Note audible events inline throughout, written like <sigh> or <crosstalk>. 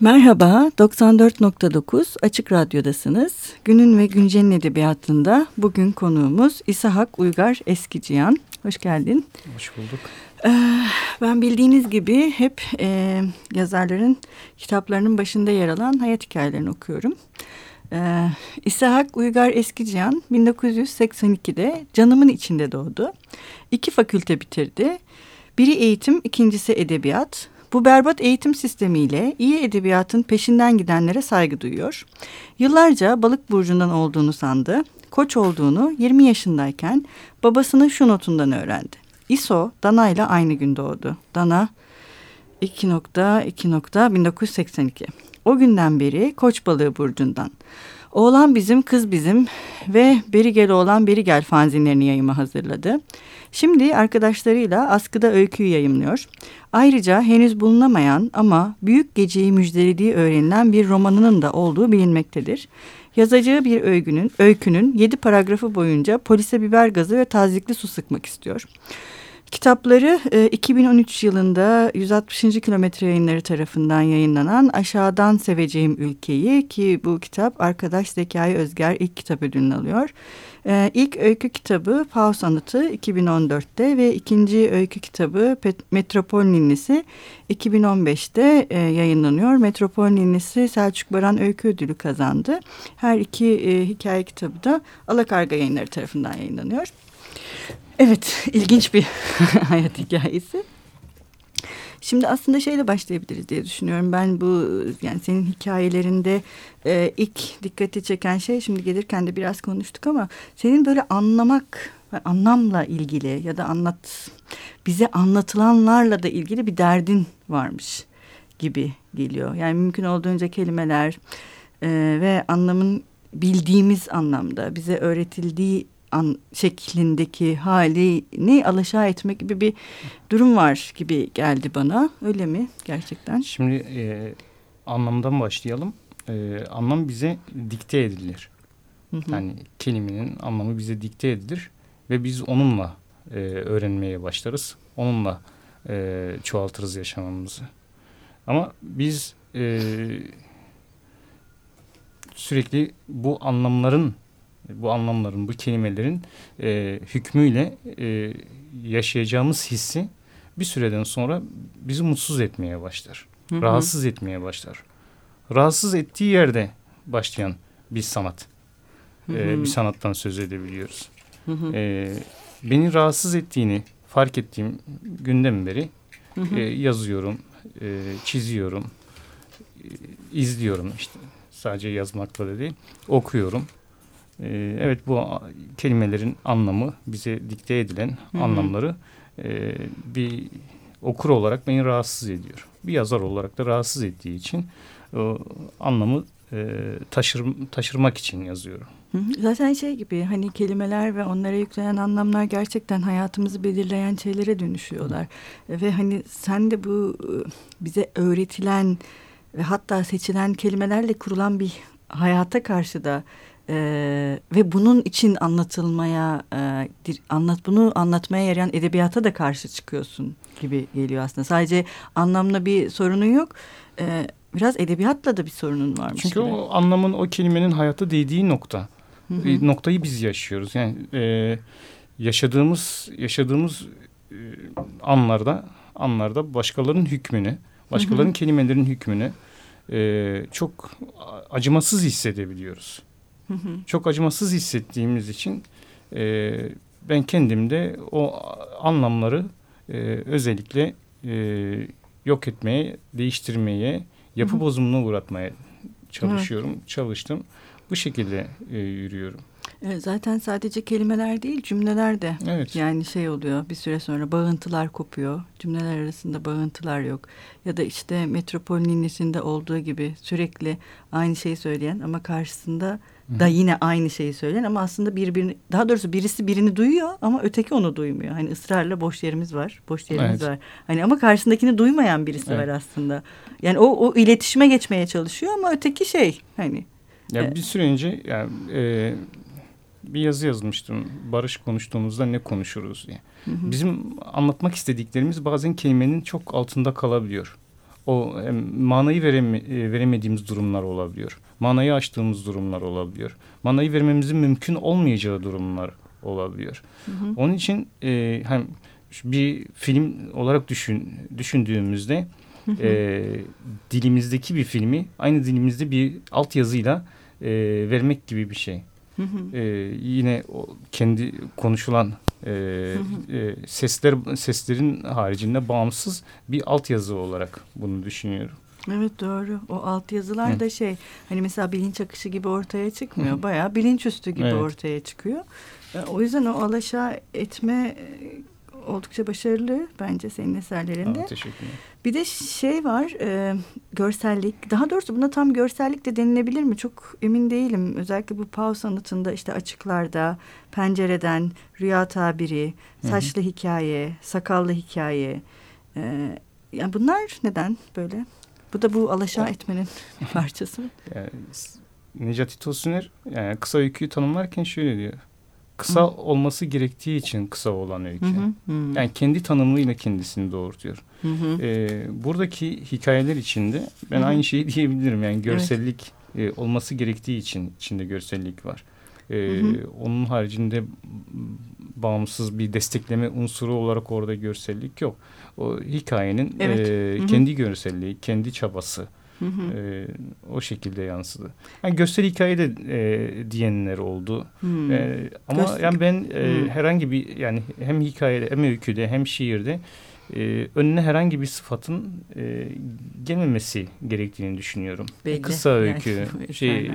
Merhaba, 94.9 Açık Radyo'dasınız. Günün ve Güncel'in edebiyatında bugün konuğumuz İsahak Uygar Eskiciyan. Hoş geldin. Hoş bulduk. Ee, ben bildiğiniz gibi hep e, yazarların kitaplarının başında yer alan hayat hikayelerini okuyorum. Ee, İsahak Uygar Eskiciyan 1982'de canımın içinde doğdu. İki fakülte bitirdi. Biri eğitim, ikincisi edebiyat. Bu berbat eğitim sistemiyle iyi edebiyatın peşinden gidenlere saygı duyuyor. Yıllarca balık burcundan olduğunu sandı. Koç olduğunu 20 yaşındayken babasının şu notundan öğrendi. İso Dana ile aynı gün doğdu. Dana 2.2.1982. O günden beri Koç balığı burcundan. Oğlan bizim, kız bizim ve Beri Gel Oğlan Beri Gel fanzinlerini yayıma hazırladı. Şimdi arkadaşlarıyla askıda öyküyü yayımlıyor. Ayrıca henüz bulunamayan ama büyük geceyi müjdelediği öğrenilen bir romanının da olduğu bilinmektedir. Yazacağı bir öykünün, öykünün yedi paragrafı boyunca polise biber gazı ve tazikli su sıkmak istiyor. Kitapları e, 2013 yılında 160. kilometre yayınları tarafından yayınlanan Aşağıdan Seveceğim Ülkeyi ki bu kitap arkadaş Zekai Özger ilk kitap ödülünü alıyor. E, ilk öykü kitabı Faust Anıtı 2014'te ve ikinci öykü kitabı Metropol Ninnisi 2015'te e, yayınlanıyor. Metropol Ninnisi Selçuk Baran Öykü Ödülü kazandı. Her iki e, hikaye kitabı da Alakarga yayınları tarafından yayınlanıyor. Evet, ilginç bir <laughs> hayat hikayesi. Şimdi aslında şeyle başlayabiliriz diye düşünüyorum. Ben bu yani senin hikayelerinde e, ilk dikkati çeken şey şimdi gelirken de biraz konuştuk ama senin böyle anlamak anlamla ilgili ya da anlat bize anlatılanlarla da ilgili bir derdin varmış gibi geliyor. Yani mümkün olduğunca kelimeler e, ve anlamın bildiğimiz anlamda bize öğretildiği an, şeklindeki halini alaşağı etmek gibi bir durum var gibi geldi bana. Öyle mi gerçekten? Şimdi e, anlamdan başlayalım. E, anlam bize dikte edilir. Hı hı. Yani kelimenin anlamı bize dikte edilir ve biz onunla e, öğrenmeye başlarız. Onunla e, çoğaltırız yaşamamızı. Ama biz e, sürekli bu anlamların bu anlamların, bu kelimelerin e, hükmüyle e, yaşayacağımız hissi bir süreden sonra bizi mutsuz etmeye başlar. Hı hı. Rahatsız etmeye başlar. Rahatsız ettiği yerde başlayan bir sanat. Hı hı. E, bir sanattan söz edebiliyoruz. Hı hı. E, beni rahatsız ettiğini fark ettiğim günden beri hı hı. E, yazıyorum, e, çiziyorum, e, izliyorum işte. Sadece yazmakla da değil, okuyorum. E, evet bu kelimelerin anlamı bize dikte edilen Hı -hı. anlamları e, bir okur olarak beni rahatsız ediyor. Bir yazar olarak da rahatsız ettiği için o anlamı e, taşır, taşırmak için yazıyorum. Zaten şey gibi hani kelimeler ve onlara yüklenen anlamlar gerçekten hayatımızı belirleyen şeylere dönüşüyorlar. Hı. Ve hani sen de bu bize öğretilen ve hatta seçilen kelimelerle kurulan bir hayata karşı da ee, ve bunun için anlatılmaya e, anlat bunu anlatmaya yarayan edebiyata da karşı çıkıyorsun gibi geliyor aslında. Sadece anlamla bir sorunun yok. Ee, biraz edebiyatla da bir sorunun varmış. Çünkü gibi. o anlamın o kelimenin hayata değdiği nokta. Hı hı. Noktayı biz yaşıyoruz. Yani e, yaşadığımız yaşadığımız e, anlarda anlarda başkalarının hükmünü, başkalarının hı hı. kelimelerin hükmünü e, çok acımasız hissedebiliyoruz. Çok acımasız hissettiğimiz için e, ben kendimde o anlamları e, özellikle e, yok etmeye, değiştirmeye, yapı hı hı. bozumuna uğratmaya çalışıyorum, hı. çalıştım. Bu şekilde e, yürüyorum. Zaten sadece kelimeler değil cümleler de evet. yani şey oluyor bir süre sonra bağıntılar kopuyor. Cümleler arasında bağıntılar yok. Ya da işte metropol ninnisinde olduğu gibi sürekli aynı şeyi söyleyen ama karşısında da yine aynı şeyi söyleyen ama aslında birbirini daha doğrusu birisi birini duyuyor ama öteki onu duymuyor. Hani ısrarla boş yerimiz var. Boş yerimiz evet. var. Hani ama karşısındakini duymayan birisi evet. var aslında. Yani o o iletişime geçmeye çalışıyor ama öteki şey hani ya e, bir süre önce yani e, bir yazı yazmıştım. Barış konuştuğumuzda ne konuşuruz diye. Hı hı. Bizim anlatmak istediklerimiz bazen kelimenin çok altında kalabiliyor. o manayı vereme, veremediğimiz durumlar olabiliyor. Manayı açtığımız durumlar olabiliyor. Manayı vermemizin mümkün olmayacağı durumlar olabiliyor. Hı hı. Onun için e, hem bir film olarak düşün düşündüğümüzde e, dilimizdeki bir filmi aynı dilimizde bir altyazıyla e, vermek gibi bir şey. E, yine o kendi konuşulan e, e, sesler seslerin haricinde bağımsız bir altyazı olarak bunu düşünüyorum. Evet doğru. O altyazılar Hı. da şey hani mesela bilinç akışı gibi ortaya çıkmıyor. Hı. Bayağı bilinçüstü gibi evet. ortaya çıkıyor. E, o yüzden o alaşağı etme oldukça başarılı bence senin eserlerinde. Aa, teşekkürler. Bir de şey var e, görsellik. Daha doğrusu buna tam görsellik de denilebilir mi? Çok emin değilim. Özellikle bu Pau sanatında işte açıklarda, pencereden, rüya tabiri, saçlı Hı-hı. hikaye, sakallı hikaye. E, yani bunlar neden böyle? Bu da bu alaşağı etmenin <laughs> parçası? Yani, Necati Tosuner yani kısa öyküyü tanımlarken şöyle diyor kısa hı. olması gerektiği için kısa olan öykü. Hı hı. Yani kendi tanımıyla kendisini doğurtuyor. Hı hı. Ee, buradaki hikayeler içinde ben hı hı. aynı şeyi diyebilirim. Yani görsellik evet. e, olması gerektiği için içinde görsellik var. Ee, hı hı. Onun haricinde bağımsız bir destekleme unsuru olarak orada görsellik yok. O hikayenin evet. e, kendi görselliği, kendi çabası. Hı hı. E, o şekilde yansıdı. Yani gösteri hikaye de e, diyenler oldu. E, ama Göster yani ben e, herhangi bir yani hem hikayede hem öyküde hem şiirde e, önüne herhangi bir sıfatın e, gelmemesi gerektiğini düşünüyorum. Belli. Kısa öykü, <laughs> yani, şey e,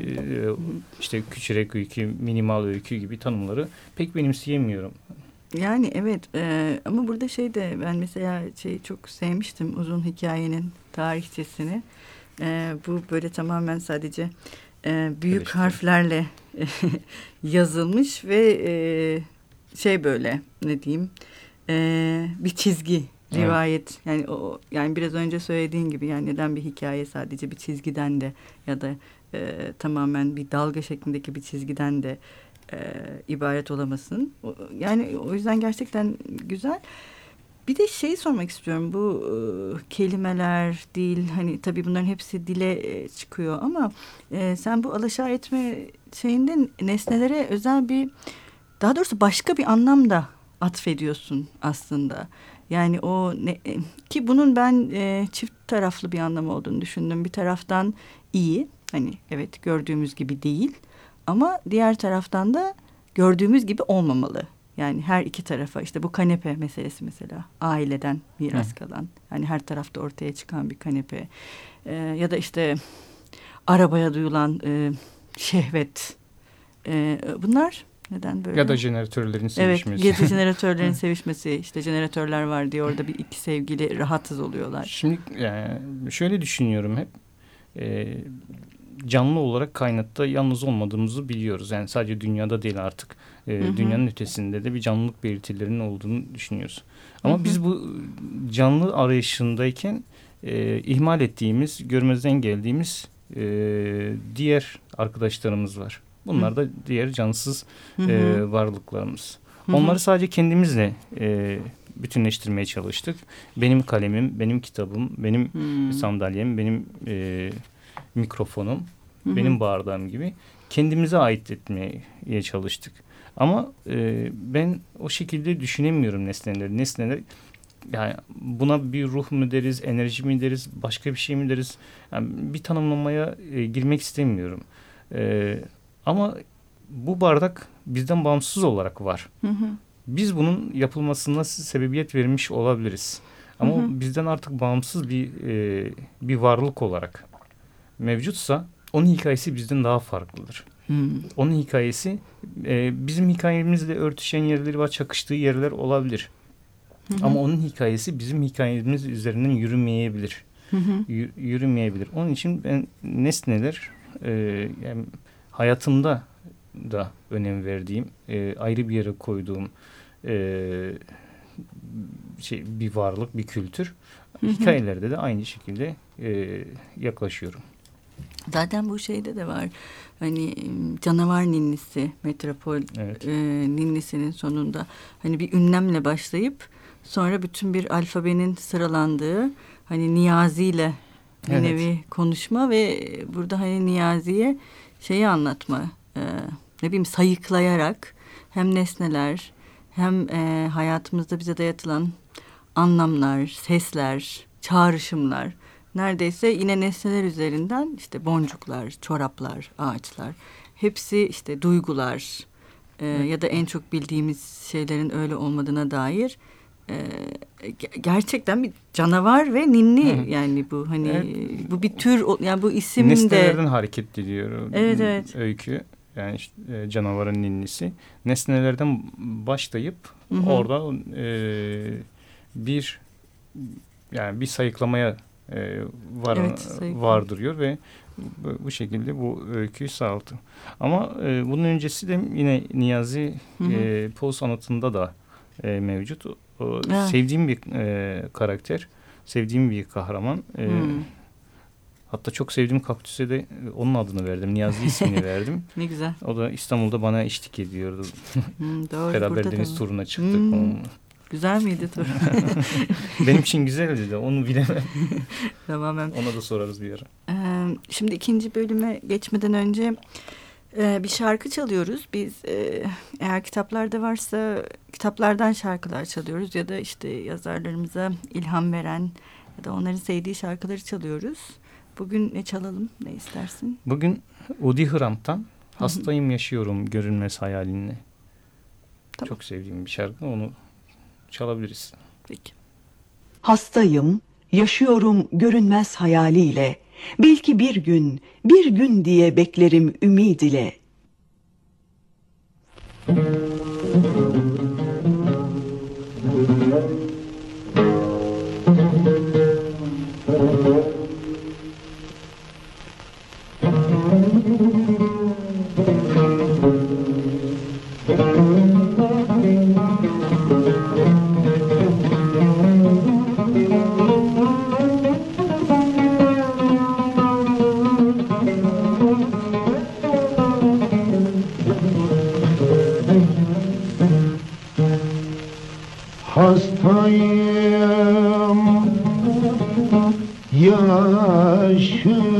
işte küçürek öykü, minimal öykü gibi tanımları pek benimseyemiyorum. Yani evet e, ama burada şey de ben mesela şey çok sevmiştim uzun hikayenin tarihçesini. E, bu böyle tamamen sadece e, büyük Karıştı. harflerle <laughs> yazılmış ve e, şey böyle ne diyeyim e, bir çizgi rivayet evet. yani o yani biraz önce söylediğin gibi yani neden bir hikaye sadece bir çizgiden de ya da e, tamamen bir dalga şeklindeki bir çizgiden de e, ibaret olamasın. Yani o yüzden gerçekten güzel. Bir de şeyi sormak istiyorum bu e, kelimeler, dil hani tabii bunların hepsi dile e, çıkıyor ama e, sen bu alaşağı etme şeyinde nesnelere özel bir daha doğrusu başka bir anlam da atfediyorsun aslında. Yani o ne, ki bunun ben e, çift taraflı bir anlam olduğunu düşündüm. Bir taraftan iyi hani evet gördüğümüz gibi değil ama diğer taraftan da gördüğümüz gibi olmamalı. Yani her iki tarafa işte bu kanepe meselesi mesela aileden miras Hı. kalan yani her tarafta ortaya çıkan bir kanepe ee, ya da işte arabaya duyulan e, şehvet e, bunlar neden böyle? Ya da jeneratörlerin sevişmesi. Evet, <laughs> da jeneratörlerin sevişmesi. işte jeneratörler var diye orada bir iki sevgili rahatsız oluyorlar. Şimdi yani şöyle düşünüyorum hep. E, canlı olarak kaynatta yalnız olmadığımızı biliyoruz. Yani sadece dünyada değil artık e, hı hı. dünyanın ötesinde de bir canlılık belirtilerinin olduğunu düşünüyoruz. Ama hı hı. biz bu canlı arayışındayken e, ihmal ettiğimiz, görmezden geldiğimiz e, diğer arkadaşlarımız var. Bunlar hı. da diğer cansız hı hı. E, varlıklarımız. Hı hı. Onları sadece kendimizle e, bütünleştirmeye çalıştık. Benim kalemim, benim kitabım, benim hı. sandalyem, benim e, mikrofonum, hı hı. benim bardağım gibi kendimize ait etmeye çalıştık. Ama e, ben o şekilde düşünemiyorum nesneleri. Nesneler yani buna bir ruh mu deriz, enerji mi deriz, başka bir şey mi deriz? Yani bir tanımlamaya e, girmek istemiyorum. E, ama bu bardak bizden bağımsız olarak var. Hı hı. Biz bunun yapılmasına sebebiyet vermiş olabiliriz. Ama hı hı. bizden artık bağımsız bir e, bir varlık olarak mevcutsa onun hikayesi bizden daha farklıdır. Hmm. Onun hikayesi e, bizim hikayemizle örtüşen yerleri var, çakıştığı yerler olabilir. Hı Ama onun hikayesi bizim hikayemiz üzerinden yürümeyebilir. Hı Yürümeyebilir. Onun için ben nesneler e, yani hayatımda da önem verdiğim, e, ayrı bir yere koyduğum e, şey bir varlık, bir kültür. Hı Hikayelerde de aynı şekilde e, yaklaşıyorum. Zaten bu şeyde de var. Hani ıı, canavar ninnisi, metropol evet. e, ninnisinin sonunda hani bir ünlemle başlayıp sonra bütün bir alfabenin sıralandığı hani niyaziyle bir evet. nevi konuşma ve burada hani niyaziye şeyi anlatma e, ne bileyim sayıklayarak hem nesneler hem e, hayatımızda bize dayatılan anlamlar, sesler, çağrışımlar neredeyse yine nesneler üzerinden işte boncuklar, çoraplar, ağaçlar hepsi işte duygular e, ya da en çok bildiğimiz şeylerin öyle olmadığına dair e, gerçekten bir canavar ve ninni Hı. yani bu hani evet. bu bir tür yani bu isim Nesnelerden de Nesnelerden hareket ediyor evet, evet. öykü. Yani işte, e, canavarın ninnisi. Nesnelerden başlayıp Hı -hı. orada e, bir yani bir sayıklamaya e, var, evet, vardırıyor ve bu şekilde bu öyküyü sağladı. Ama e, bunun öncesi de yine Niyazi hı hı. E, Poe sanatında da e, mevcut. O, evet. Sevdiğim bir e, karakter, sevdiğim bir kahraman. E. Hatta çok sevdiğim kaktüse de e, onun adını verdim. Niyazi ismini <laughs> verdim. ne güzel. O da İstanbul'da bana eşlik ediyordu. Hmm, doğru, Beraber deniz turuna çıktık. Güzel miydi tur? <laughs> Benim için güzeldi de onu bilemem. <laughs> Tamamen. Ona da sorarız bir ara. Ee, şimdi ikinci bölüme geçmeden önce e, bir şarkı çalıyoruz. Biz e, eğer kitaplarda varsa kitaplardan şarkılar çalıyoruz ya da işte yazarlarımıza ilham veren ya da onların sevdiği şarkıları çalıyoruz. Bugün ne çalalım? Ne istersin? Bugün Udi Hıramp'tan Hastayım Yaşıyorum Görünmez Hayalinle. Tamam. Çok sevdiğim bir şarkı. Onu çalabiliriz. Peki. Hastayım, yaşıyorum görünmez hayaliyle. Belki bir gün, bir gün diye beklerim ümid ile. Hastayım Yaşım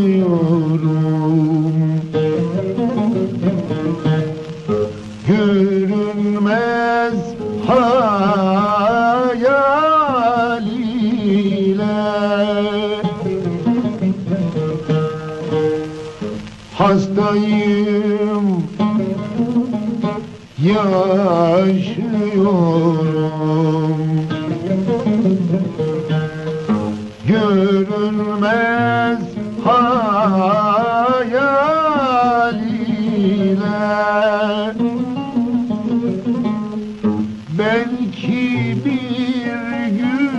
Belki bir gün,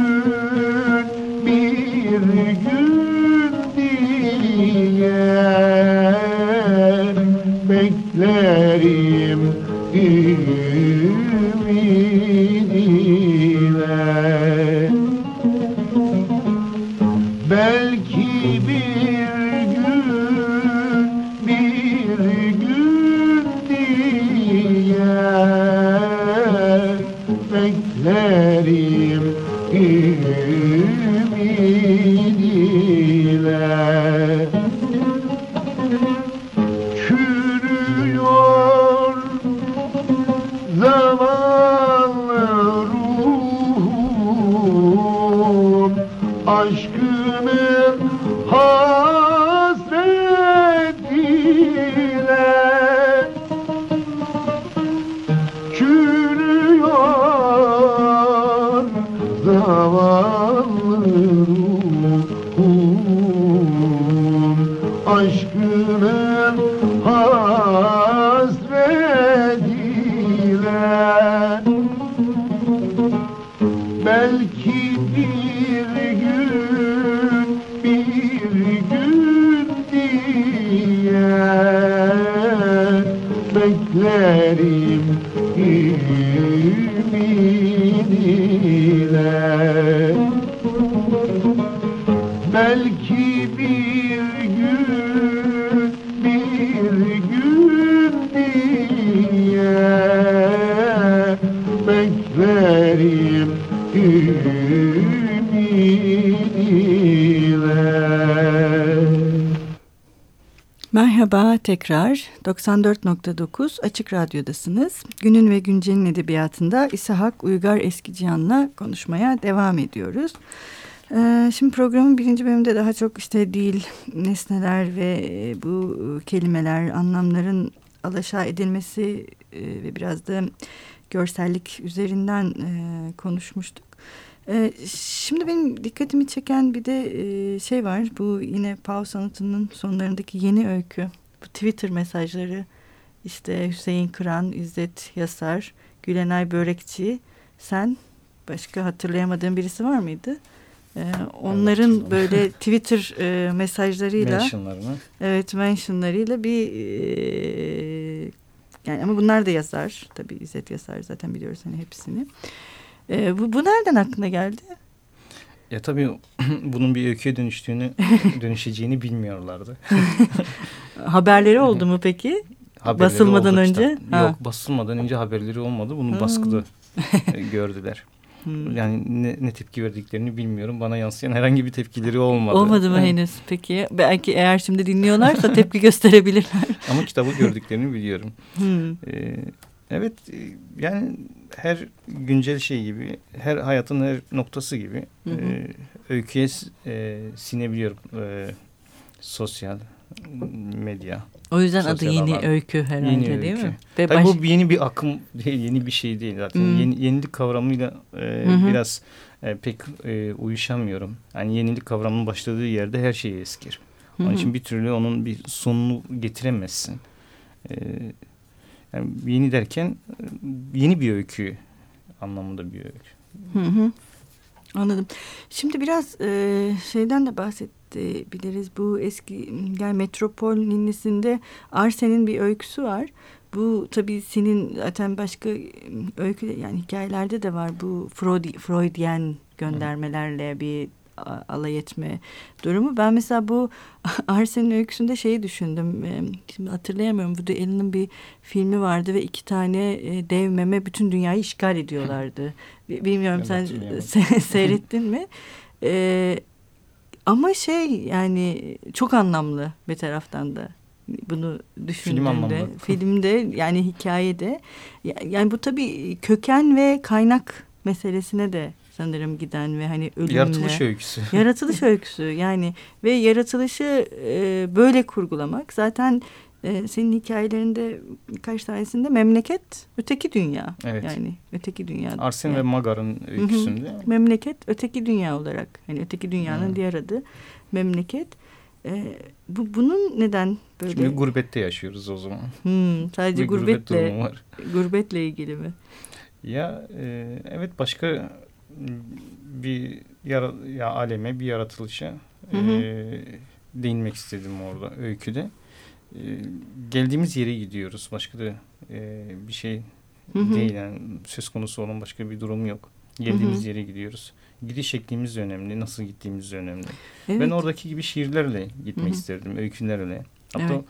bir gün beklerim. Hallelujah. Merhaba tekrar 94.9 Açık Radyo'dasınız. Günün ve Güncel'in edebiyatında İshak Uygar Eskicihan'la konuşmaya devam ediyoruz. Ee, şimdi programın birinci bölümünde daha çok işte dil, nesneler ve bu kelimeler, anlamların alaşağı edilmesi e, ve biraz da görsellik üzerinden e, konuşmuştuk. E, şimdi benim dikkatimi çeken bir de e, şey var. Bu yine Pau sanatının sonlarındaki yeni öykü. Bu Twitter mesajları işte Hüseyin Kıran, İzzet Yasar, Gülenay Börekçi, sen başka hatırlayamadığın birisi var mıydı? Ee, onların evet, böyle <laughs> Twitter e, mesajlarıyla mentionlarını evet mentionlarıyla bir e, yani ama bunlar da yazar tabii İzzet Yazar zaten biliyoruz hani hepsini. E, bu, bu nereden aklına geldi? Ya tabii <clears throat> bunun bir öyküye dönüştüğünü, <laughs> dönüşeceğini bilmiyorlardı. <laughs> Haberleri oldu mu peki? Haberleri Basılmadan önce? Yok basılmadan önce haberleri olmadı. Bunu baskıda <laughs> gördüler. Hmm. Yani ne, ne tepki verdiklerini bilmiyorum. Bana yansıyan herhangi bir tepkileri olmadı. Olmadı mı henüz? Peki belki eğer şimdi dinliyorlarsa tepki gösterebilirler. Ama kitabı gördüklerini biliyorum. Hmm. Ee, evet yani her güncel şey gibi, her hayatın her noktası gibi hı hı. E, öyküye e, sinebiliyorum e, sosyal medya. O yüzden adı yeni alan. öykü herhalde yeni değil öykü. mi? Ve Tabii baş... bu yeni bir akım değil, yeni bir şey değil zaten. Hmm. Yeni, yenilik kavramıyla e, biraz e, pek e, uyuşamıyorum. Yani yenilik kavramının başladığı yerde her şey eskir. Onun hı için bir türlü onun bir sonunu getiremezsin. E, yani yeni derken yeni bir öykü anlamında bir öykü. Hı hı. Anladım. Şimdi biraz e, şeyden de bahsedebiliriz. Bu eski yani Metropol ninnisinde Arsen'in bir öyküsü var. Bu tabii senin zaten başka öykü yani hikayelerde de var. Bu Freud, Freudian göndermelerle bir alay etme durumu. Ben mesela bu <laughs> Arsen'in öyküsünde şeyi düşündüm. Şimdi hatırlayamıyorum. Woody Allen'ın bir filmi vardı ve iki tane e, dev meme bütün dünyayı işgal ediyorlardı. <laughs> Bilmiyorum sen <laughs> seyrettin mi? Ee, ama şey yani çok anlamlı bir taraftan da bunu düşündüğümde Film filmde yani hikayede yani bu tabii köken ve kaynak meselesine de sanırım giden ve hani ölümle. Yaratılış öyküsü. <laughs> Yaratılış öyküsü yani ve yaratılışı e, böyle kurgulamak zaten e, senin hikayelerinde birkaç tanesinde memleket öteki dünya. Evet. Yani öteki dünya. Arsen yani. ve Magar'ın öyküsünde. Hı hı. Memleket öteki dünya olarak hani öteki dünyanın hı. diğer adı memleket. E, bu bunun neden böyle? Şimdi gurbette yaşıyoruz o zaman. Hmm, sadece bir gurbetle gurbet var. gurbetle ilgili mi? Ya e, evet başka bir yara, ya aleme bir yaratılışa hı hı. E, değinmek istedim orada öyküde. E, geldiğimiz yere gidiyoruz. Başka da e, bir şey hı hı. değil yani söz konusu olan başka bir durum yok. Geldiğimiz hı hı. yere gidiyoruz. Gidiş şeklimiz önemli. Nasıl gittiğimiz önemli. Evet. Ben oradaki gibi şiirlerle gitmek hı hı. isterdim. Öykülerle. Hatta evet.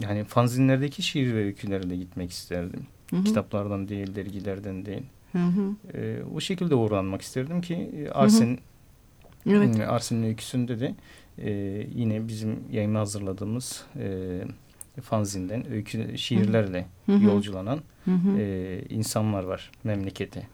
yani fanzinlerdeki şiir ve öykülerle gitmek isterdim. Hı hı. Kitaplardan değil, dergilerden değil. Hı hı. E, o şekilde uğranmak isterdim ki e, Arsen Evet. Arsen'in öyküsünde de e, yine bizim yayına hazırladığımız e, fanzinden öykü şiirlerle hı hı. yolculanan hı hı. E, insanlar var memlekete.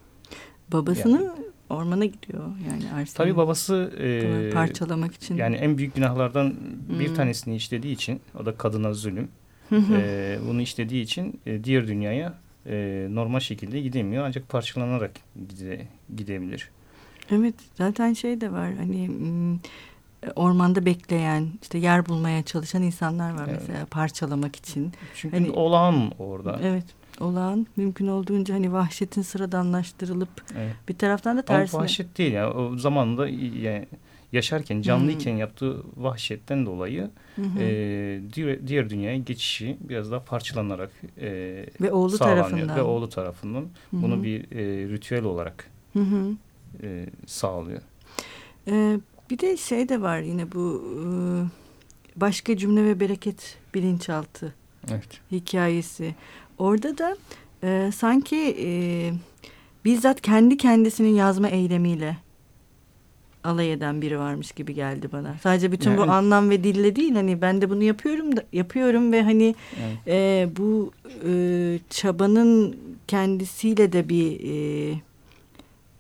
Babasını yani, ormana gidiyor yani Arsen. Tabii babası e, parçalamak için. Yani en büyük günahlardan bir hı. tanesini işlediği için o da kadına zulüm. E, bunu işlediği için e, diğer dünyaya e, normal şekilde gidemiyor ancak parçalanarak gide, gidebilir. Evet zaten şey de var hani ormanda bekleyen işte yer bulmaya çalışan insanlar var evet. mesela parçalamak için. Çünkü hani, olağan orada. Evet olağan mümkün olduğunca hani vahşetin sıradanlaştırılıp evet. bir taraftan da tersine. Ama vahşet değil ya o zamanında yani yaşarken canlıyken hmm. yaptığı vahşetten dolayı hmm. e, diğer, diğer dünyaya geçişi biraz daha parçalanarak e, ve oğlu sağlanıyor. tarafından ve oğlu tarafından hmm. bunu bir e, ritüel olarak hmm. e, sağlıyor. Ee, bir de şey de var yine bu e, başka cümle ve bereket bilinçaltı evet. hikayesi. Orada da e, sanki e, bizzat kendi kendisinin yazma eylemiyle alay eden biri varmış gibi geldi bana. Sadece bütün Yani- bu anlam ve dille değil hani ben de bunu yapıyorum da yapıyorum ve hani Evet. e, bu e, çabanın kendisiyle de bir e,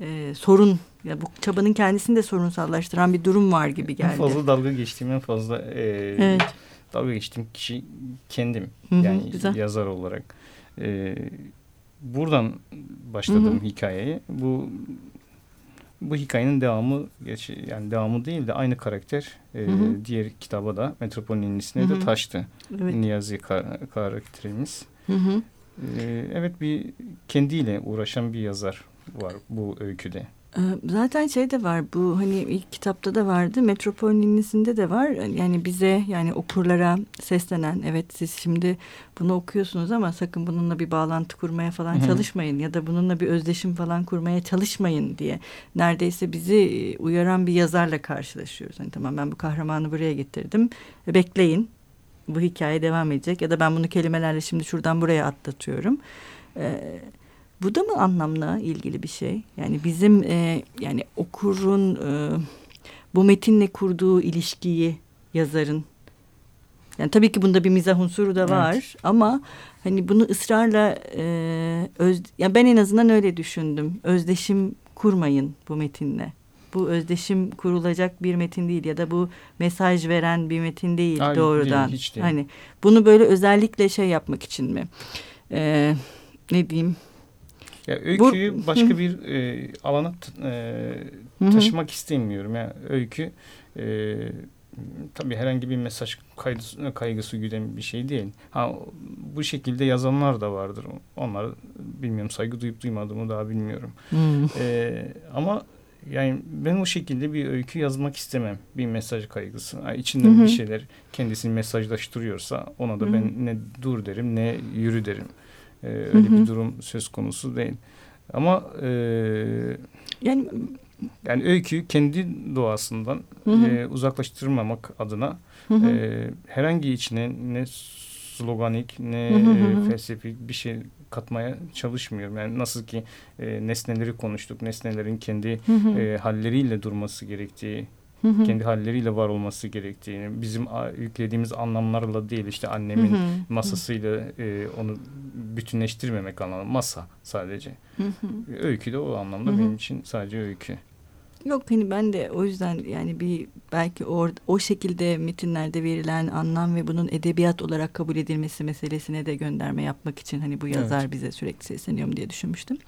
e, sorun ya bu çabanın kendisini de sorunsallaştıran bir durum var gibi En geldi. fazla dalga geçtiğim, en fazla e, Evet. dalga geçtiğim kişi kendim. Hı hı, yani güzel. yazar olarak. E, buradan başladım Hı hı. hikayeye. Bu bu hikayenin devamı yani devamı değil de aynı karakter e, Hı hı. diğer kitaba da Metropol Ninisi'ne Hı de taştı. Evet. Niyazi ka- karakterimiz. Hı hı. E, evet bir kendiyle uğraşan bir yazar var bu öyküde. Ee, Zaten şey de var bu hani ilk kitapta da vardı Metropol Ninisi'nde de var yani bize yani okurlara seslenen evet siz şimdi bunu okuyorsunuz ama sakın bununla bir bağlantı kurmaya falan Hı hı. çalışmayın ya da bununla bir özdeşim falan kurmaya çalışmayın diye neredeyse bizi e, uyaran bir yazarla karşılaşıyoruz. Hani tamam ben bu kahramanı buraya getirdim E, bekleyin bu hikaye devam edecek ya da ben bunu kelimelerle şimdi şuradan buraya atlatıyorum. Ee, bu da mı anlamla ilgili bir şey? Yani bizim e, yani okurun e, bu metinle kurduğu ilişkiyi yazarın yani tabii ki bunda bir mizah unsuru da var Evet. ama hani bunu ısrarla e, öz ya ben en azından öyle düşündüm. Özdeşim kurmayın bu metinle. Bu özdeşim kurulacak bir metin değil ya da bu mesaj veren bir metin değil Hayır, doğrudan. değil, hiç değil. Hani bunu böyle özellikle şey yapmak için mi? E, ne diyeyim? Ya öyküyü başka bir e, alana e, Hı hı. taşımak istemiyorum. Yani öykü e, tabii herhangi bir mesaj kaygısı, kaygısı güden bir şey değil. Ha bu şekilde yazanlar da vardır. Onlar bilmiyorum saygı duyup duymadığımı daha bilmiyorum. Hmm. Ama yani ben o şekilde bir öykü yazmak istemem. Bir mesaj kaygısı. Ha, içinden Hı hı. bir şeyler kendisini mesajlaştırıyorsa ona da Hı hı. ben ne dur derim ne yürü derim. E, öyle Hı hı. bir durum söz konusu değil. Ama e, Yani yani öyküyü kendi doğasından Hı hı. e, uzaklaştırmamak adına hı hı. e, herhangi içine ne sloganik ne Hı hı hı hı. e, felsefik bir şey katmaya çalışmıyorum. Yani nasıl ki e, nesneleri konuştuk, nesnelerin kendi Hı hı. e, halleriyle durması gerektiği, Hı hı. kendi halleriyle var olması gerektiğini, bizim yüklediğimiz anlamlarla değil işte Hı annemin hı. masasıyla e, onu bütünleştirmemek anlamında masa sadece. Hı hı. Öykü de o anlamda Hı hı. benim için sadece öykü. Yok hani ben de o yüzden yani bir belki or, o şekilde metinlerde verilen anlam ve bunun edebiyat olarak kabul edilmesi meselesine de gönderme yapmak için hani bu yazar bize sürekli sesleniyor mu diye düşünmüştüm.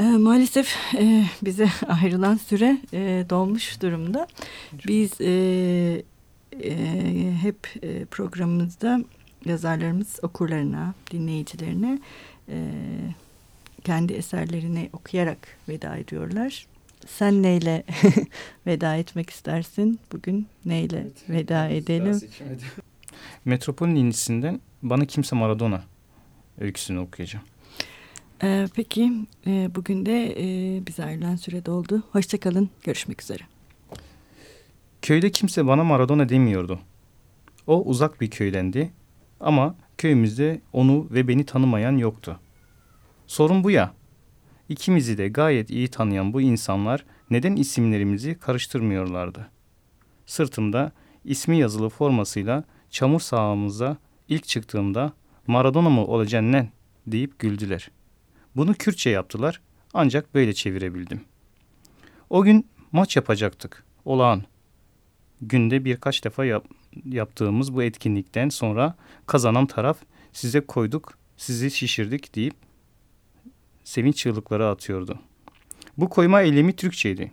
Ee, maalesef e, bize <laughs> ayrılan süre e, dolmuş durumda. Biz e, e, hep e, programımızda yazarlarımız okurlarına, dinleyicilerine e, kendi eserlerini okuyarak veda ediyorlar. Sen neyle <laughs> veda etmek istersin? Bugün neyle veda edelim? <laughs> Metropol Ninisi'nden Bana Kimse Maradona öyküsünü okuyacağım. Ee, peki e, bugün de e, bize ayrılan süre doldu. Hoşçakalın. Görüşmek üzere. Köyde kimse bana Maradona demiyordu. O uzak bir köydendi ama köyümüzde onu ve beni tanımayan yoktu. Sorun bu ya. İkimizi de gayet iyi tanıyan bu insanlar neden isimlerimizi karıştırmıyorlardı? Sırtımda ismi yazılı formasıyla çamur sahamıza ilk çıktığımda Maradona mı olacaksın nen deyip güldüler. Bunu Kürtçe yaptılar ancak böyle çevirebildim. O gün maç yapacaktık. Olağan. Günde birkaç defa yap- yaptığımız bu etkinlikten sonra kazanan taraf size koyduk, sizi şişirdik deyip sevinç çığlıkları atıyordu. Bu koyma eylemi Türkçeydi.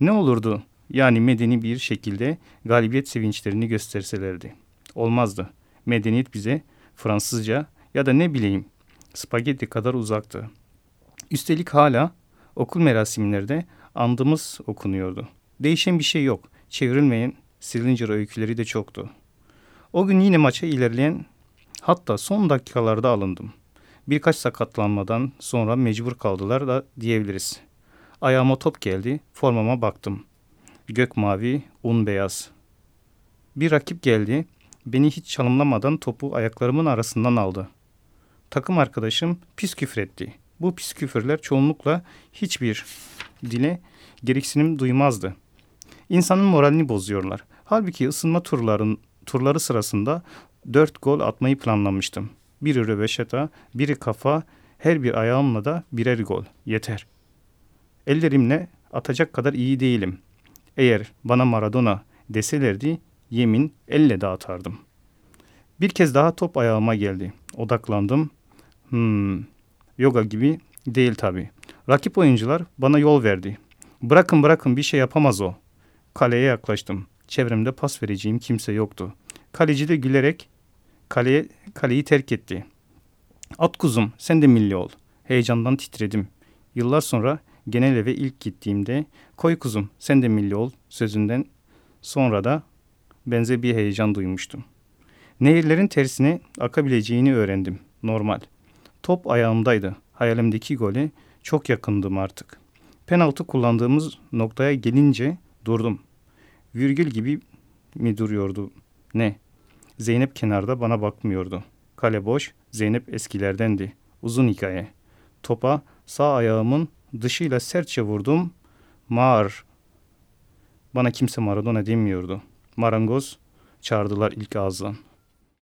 Ne olurdu yani medeni bir şekilde galibiyet sevinçlerini gösterselerdi. Olmazdı. Medeniyet bize Fransızca ya da ne bileyim spagetti kadar uzaktı. Üstelik hala okul merasimlerde andımız okunuyordu. Değişen bir şey yok. Çevrilmeyen Salinger öyküleri de çoktu. O gün yine maça ilerleyen hatta son dakikalarda alındım. Birkaç sakatlanmadan sonra mecbur kaldılar da diyebiliriz. Ayağıma top geldi, formama baktım. Gök mavi, un beyaz. Bir rakip geldi, beni hiç çalımlamadan topu ayaklarımın arasından aldı. Takım arkadaşım pis küfretti. Bu pis küfürler çoğunlukla hiçbir dile gereksinim duymazdı. İnsanın moralini bozuyorlar. Halbuki ısınma turların turları sırasında dört gol atmayı planlamıştım. Biri röveşata, biri kafa, her bir ayağımla da birer gol. Yeter. Ellerimle atacak kadar iyi değilim. Eğer bana Maradona deselerdi yemin elle de atardım. Bir kez daha top ayağıma geldi. Odaklandım. Hmm, yoga gibi değil tabii. Rakip oyuncular bana yol verdi. Bırakın bırakın bir şey yapamaz o. Kaleye yaklaştım. Çevremde pas vereceğim kimse yoktu. Kaleci de gülerek kaleye, kaleyi terk etti. At kuzum sen de milli ol. Heyecandan titredim. Yıllar sonra genel eve ilk gittiğimde koy kuzum sen de milli ol sözünden sonra da benzer bir heyecan duymuştum. Nehirlerin tersine akabileceğini öğrendim. Normal. Top ayağımdaydı. Hayalimdeki gole çok yakındım artık. Penaltı kullandığımız noktaya gelince durdum. Virgül gibi mi duruyordu? Ne? Zeynep kenarda bana bakmıyordu. Kale boş, Zeynep eskilerdendi. Uzun hikaye. Topa sağ ayağımın dışıyla sertçe vurdum. Mar. Bana kimse Maradona demiyordu. Marangoz çağırdılar ilk ağızdan.